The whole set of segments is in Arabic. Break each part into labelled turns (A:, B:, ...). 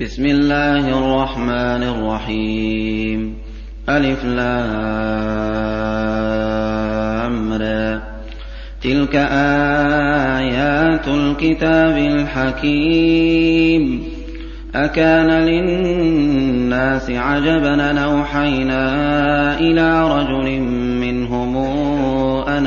A: بسم الله الرحمن الرحيم. ألف لامر تلك آيات الكتاب الحكيم. أكان للناس عجبا نوحينا إلى رجل منهم أن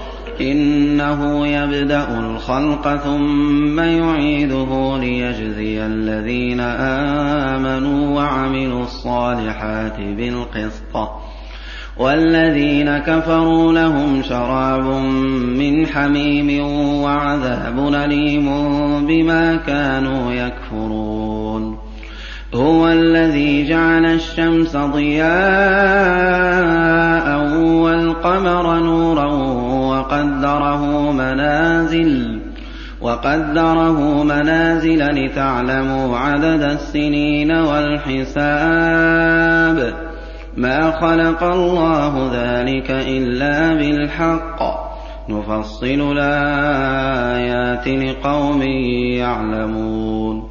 A: إنه يبدأ الخلق ثم يعيده ليجزي الذين آمنوا وعملوا الصالحات بالقسط. والذين كفروا لهم شراب من حميم وعذاب أليم بما كانوا يكفرون. هو الذي جعل الشمس ضياء والقمر نورا وقدره منازل وقدره منازل لتعلموا عدد السنين والحساب. ما خلق الله ذلك إلا بالحق. نفصل الآيات لقوم يعلمون.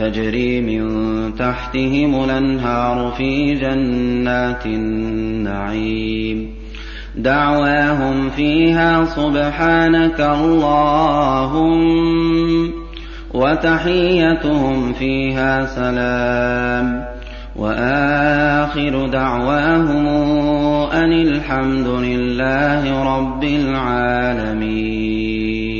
A: تجري من تحتهم الأنهار في جنات النعيم. دعواهم فيها سبحانك اللهم وتحيتهم فيها سلام. وآخر دعواهم أن الحمد لله رب العالمين.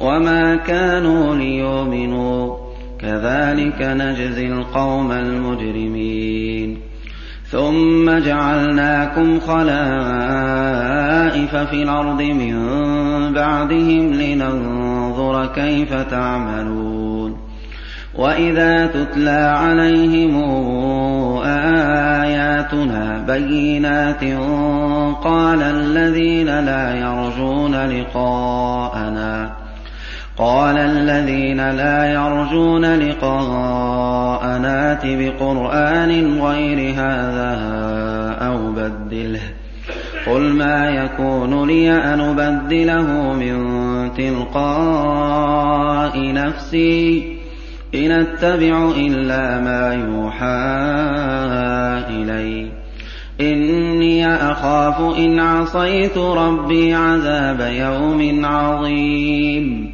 A: وما كانوا ليؤمنوا كذلك نجزي القوم المجرمين ثم جعلناكم خلائف في الأرض من بعدهم لننظر كيف تعملون وإذا تتلى عليهم آياتنا بينات قال الذين لا يرجون لقاءنا قال الذين لا يرجون لقاءنا ائت بقرآن غير هذا نُبَدِّلْهُ قُلْ مَا يَكُونُ لِي أَنْ أُبَدِّلَهُ مِن تِلْقَاءِ نَفْسِي إِنْ أَتَّبِعُ إِلَّا مَا يُوحَىٰ إِلَيَّ. إِنِّي أَخَافُ إِنْ عَصَيْتُ رَبِّي عَذَابَ يَوْمٍ عَظِيمٍ.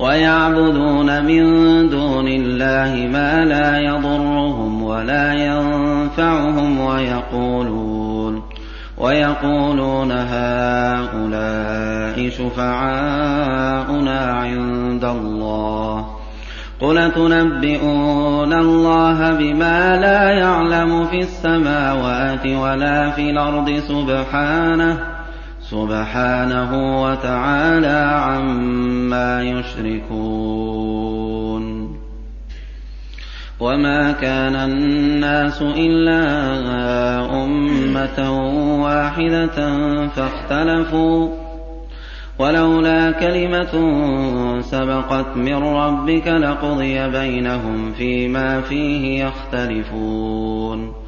A: وَيَعْبُدُونَ مِن دُونِ اللَّهِ مَا لَا يَضُرُّهُمْ وَلَا يَنفَعُهُمْ وَيَقُولُونَ وَيَقُولُونَ هَٰؤُلَاءِ شُفَعَاؤُنَا عِندَ اللَّهِ ۚ قُلْ أَتُنَبِّئُونَ اللَّهَ بِمَا لَا يَعْلَمُ فِي السَّمَاوَاتِ وَلَا فِي الْأَرْضِ سُبْحَانَهُ سُبْحَانَهُ وَتَعَالَىٰ عَمَّا يُشْرِكُونَ. وَمَا كَانَ النَّاسُ إِلَّا أُمَّةً وَاحِدَةً فَاخْتَلَفُوا ۚ. وَلَوْلَا كَلِمَةٌ سَبَقَتْ مِن رَّبِّكَ لَقُضِيَ بَيْنَهُمْ فِيمَا فِيهِ يَخْتَلِفُونَ.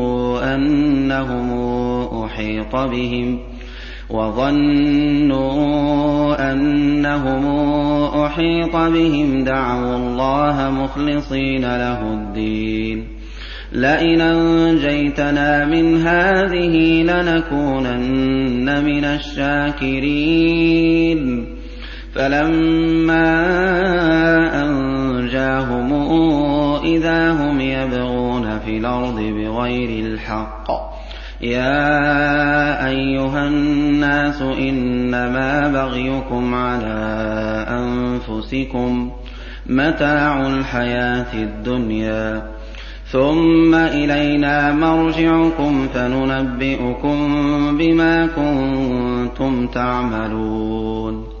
A: أَنَّهُمْ أُحِيطَ بِهِمْ وَظَنُّوا أَنَّهُمْ أُحِيطَ بِهِمْ دَعَوُا اللَّهَ مُخْلِصِينَ لَهُ الدِّينَ لَئِنْ أَنجَيْتَنَا مِنْ هَٰذِهِ لَنَكُونَنَّ مِنَ الشَّاكِرِينَ فَلَمَّا أَنجَاهُمْ إِذَا هُمْ يَبْغُونَ فِي الْأَرْضِ بِغَيْرِ الْحَقِّ ۗ. يَا أَيُّهَا النَّاسُ إِنَّمَا بَغْيُكُمْ عَلَىٰ أَنفُسِكُم ۖ مَّتَاعُ الْحَيَاةِ الدُّنْيَا ۖ. ثُمَّ إِلَيْنَا مَرْجِعُكُمْ فَنُنَبِّئُكُم بِمَا كُنتُمْ تَعْمَلُونَ.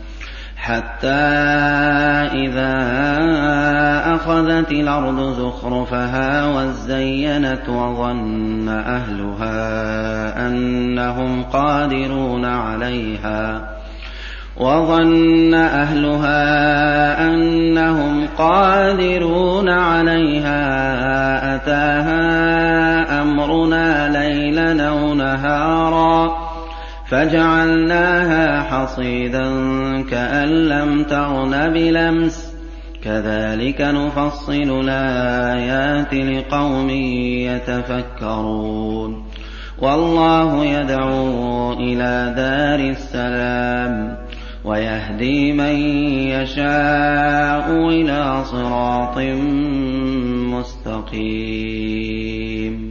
A: حَتَّىٰ إِذَا أَخَذَتِ الْأَرْضُ زُخْرُفَهَا وَازَّيَّنَتْ وَظَنَّ أَهْلُهَا أَنَّهُمْ قَادِرُونَ عَلَيْهَا وَظَنَّ أَهْلُهَا أَنَّهُمْ قَادِرُونَ عَلَيْهَا أَتَاهَا أَمْرُنَا لَيْلًا أَوْ نَهَارًا فَجَعَلْنَاهَا حَصِيدًا كَأَن لَّمْ تَغْنَ بِالْأَمْسِ ۚ كَذَٰلِكَ نُفَصِّلُ الْآيَاتِ لِقَوْمٍ يَتَفَكَّرُونَ. وَاللَّهُ يَدْعُو إِلَىٰ دَارِ السَّلَامِ وَيَهْدِي مَن يَشَاءُ إِلَىٰ صراط مستقيم.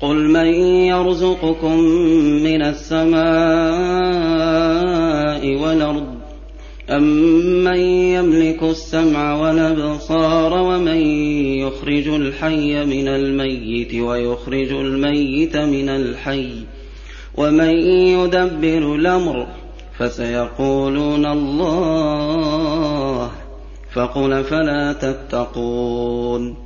A: قل من يرزقكم من السماء والارض امن يملك السمع والابصار ومن يخرج الحي من الميت ويخرج الميت من الحي ومن يدبر الامر فسيقولون الله فقل فلا تتقون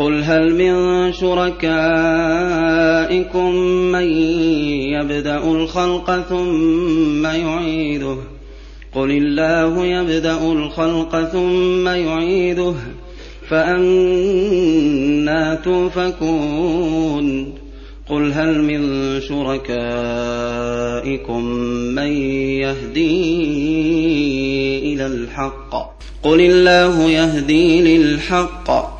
A: قل هل من شركائكم من يبدا الخلق ثم يعيده؟ قل الله يبدا الخلق ثم يعيده فانى توفكون قل هل من شركائكم من يهدي إلى الحق؟ قل الله يهدي للحق.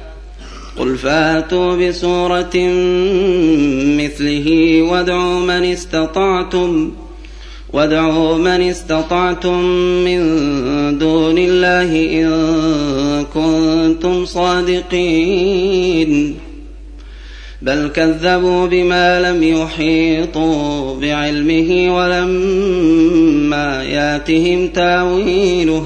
A: قل فاتوا بسورة مثله وادعوا من استطعتم وادعوا من استطعتم من دون الله إن كنتم صادقين. بل كذبوا بما لم يحيطوا بعلمه ولما ياتهم تاويله.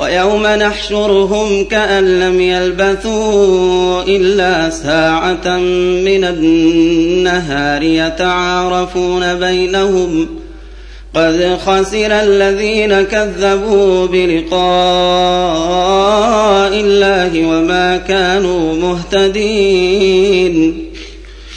B: ويوم نحشرهم كأن لم يلبثوا إلا ساعة من النهار يتعارفون بينهم قد خسر الذين كذبوا بلقاء الله وما كانوا مهتدين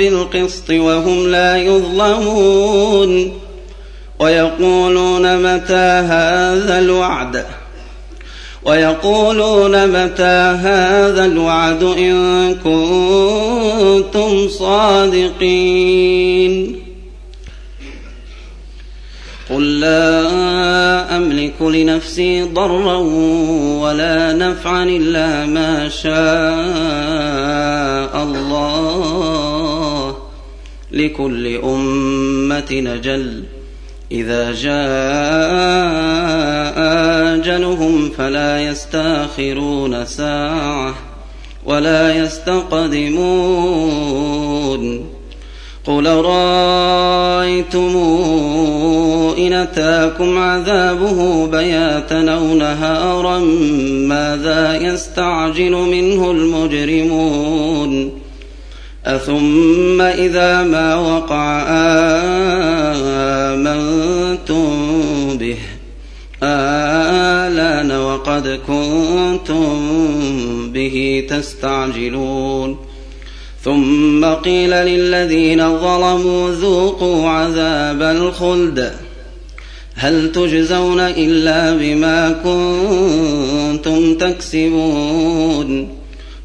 B: بالقسط وهم لا يظلمون ويقولون متى هذا الوعد ويقولون متى هذا الوعد إن كنتم صادقين. قل لا أملك لنفسي ضرا ولا نفعا إلا ما شاء الله. لكل أمة نجل. إذا جاء أجلهم فلا يستأخرون ساعة ولا يستقدمون. قل رأيتم إن أتاكم عذابه بياتا أو نهارا ماذا يستعجل منه المجرمون؟ أثم إذا ما وقع آمنتم به آلان وقد كنتم به تستعجلون ثم قيل للذين ظلموا ذوقوا عذاب الخلد هل تجزون إلا بما كنتم تكسبون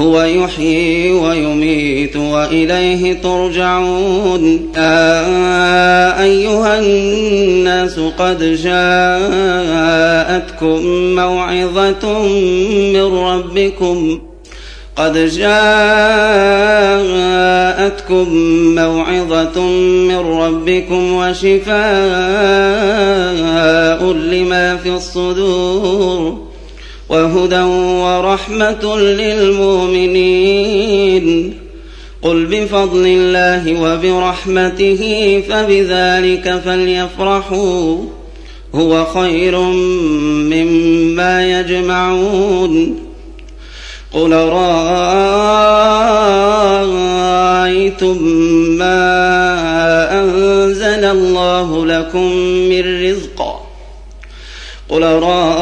B: هو يحيي ويميت وإليه ترجعون. أيها الناس قد جاءتكم موعظة من ربكم. قد جاءتكم موعظة من ربكم وشفاء لما في الصدور. وهدى ورحمة للمؤمنين. قل بفضل الله وبرحمته فبذلك فليفرحوا. هو خير مما يجمعون. قل رأيتم ما أنزل الله لكم من رزق. قل رأيتم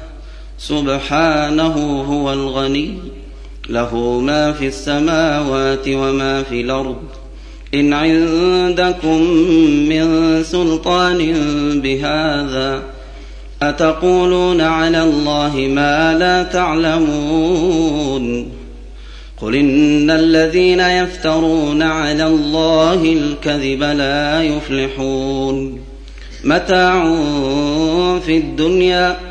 B: سبحانه هو الغني. له ما في السماوات وما في الأرض. إن عندكم من سلطان بهذا أتقولون على الله ما لا تعلمون؟ قل إن الذين يفترون على الله الكذب لا يفلحون. متاع في الدنيا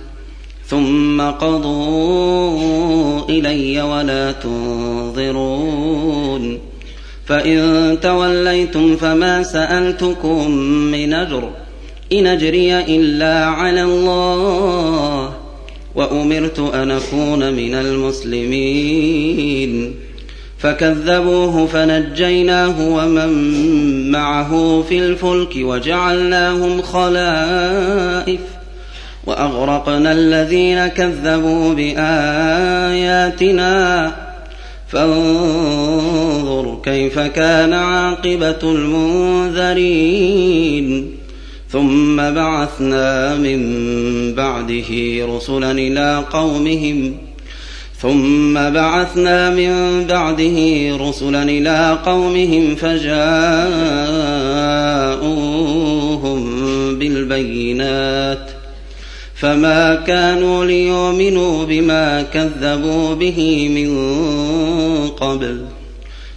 B: ثم قضوا إلي ولا تنظرون. فإن توليتم فما سألتكم من أجر. إن أجري إلا على الله. وأمرت أن أكون من المسلمين. فكذبوه فنجيناه ومن معه في الفلك وجعلناهم خلائف. وأغرقنا الذين كذبوا بآياتنا. فانظر كيف كان عاقبة المنذرين. ثم بعثنا من بعده رسلا إلى قومهم. ثم بعثنا من بعده رسلا إلى قومهم فجاءوهم بالبينات. فما كانوا ليؤمنوا بما كذبوا به من قبل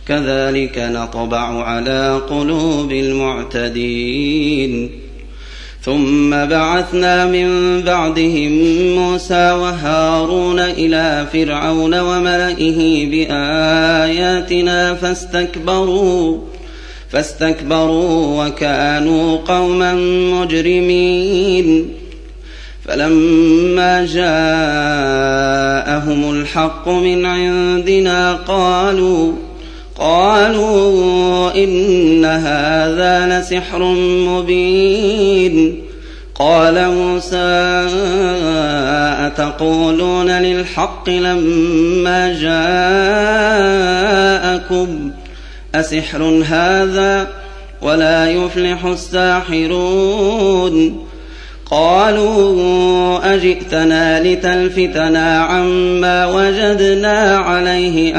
B: كذلك نطبع على قلوب المعتدين ثم بعثنا من بعدهم موسى وهارون إلى فرعون وملئه بآياتنا فاستكبروا فاستكبروا وكانوا قوما مجرمين فلما جاءهم الحق من عندنا قالوا قالوا إن هذا لسحر مبين. قال موسى أتقولون للحق لما جاءكم؟ أسحر هذا ولا يفلح الساحرون. قالوا أجئتنا لتلفتنا عما وجدنا عليه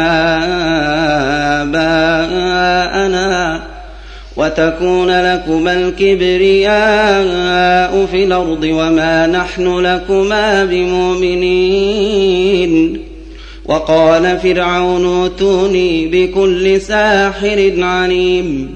B: آباءنا وتكون لكما الكبرياء في الأرض وما نحن لكما بمؤمنين. وقال فرعون اوتوني بكل ساحر عليم.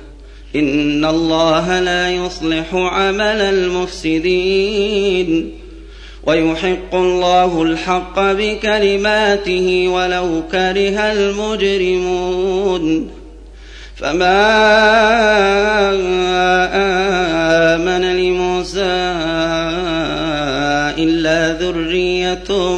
B: إن الله لا يصلح عمل المفسدين ويحق الله الحق بكلماته ولو كره المجرمون فما آمن لموسى إلا ذرية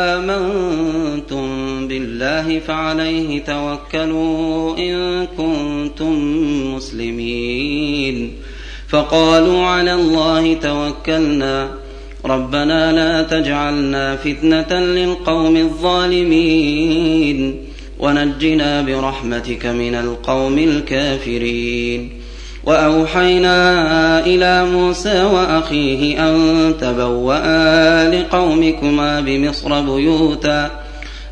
B: فعليه توكلوا إن كنتم مسلمين. فقالوا على الله توكلنا. ربنا لا تجعلنا فتنة للقوم الظالمين. ونجنا برحمتك من القوم الكافرين. وأوحينا إلى موسى وأخيه أن تبوأ لقومكما بمصر بيوتا.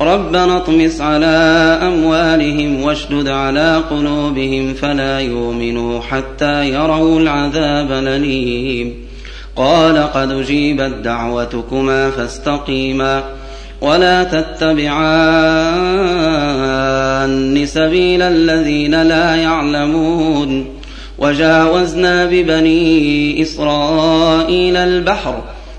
B: ربنا اطمس على أموالهم واشدد على قلوبهم فلا يؤمنوا حتى يروا العذاب الأليم. قال قد أجيبت دعوتكما فاستقيما ولا تتبعان سبيل الذين لا يعلمون. وجاوزنا ببني إسرائيل البحر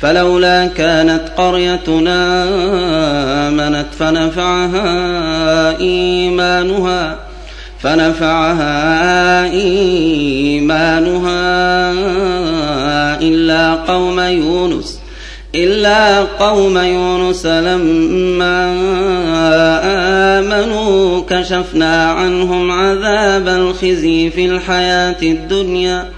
B: فلولا كانت قريتنا آمنت فنفعها إيمانها فنفعها إيمانها إلا قوم يونس إلا قوم يونس لما آمنوا كشفنا عنهم عذاب الخزي في الحياة الدنيا.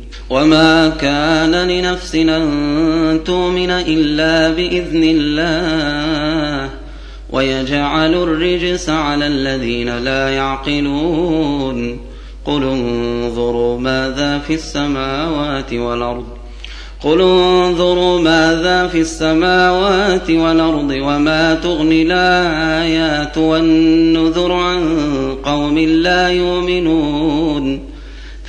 B: وما كان لنفس أن تؤمن إلا بإذن الله ويجعل الرجس على الذين لا يعقلون قل انظروا ماذا في السماوات والأرض قل انظروا ماذا في السماوات والأرض وما تغني الآيات والنذر عن قوم لا يؤمنون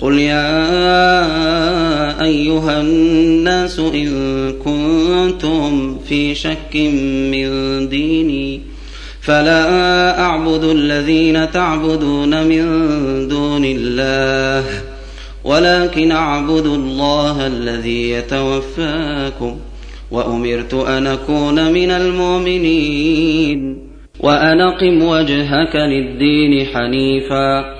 B: قل يا أيها الناس إن كنتم في شك من ديني فلا أعبد الذين تعبدون من دون الله ولكن اعبد الله الذي يتوفاكم وامرت ان اكون من المؤمنين وان اقم وجهك للدين حنيفا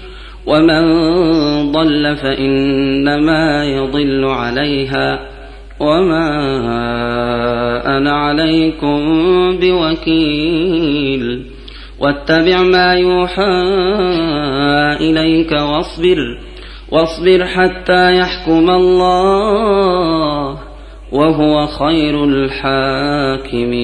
B: ومن ضل فإنما يضل عليها وما أنا عليكم بوكيل واتبع ما يوحى إليك واصبر واصبر حتى يحكم الله وهو خير الحاكمين.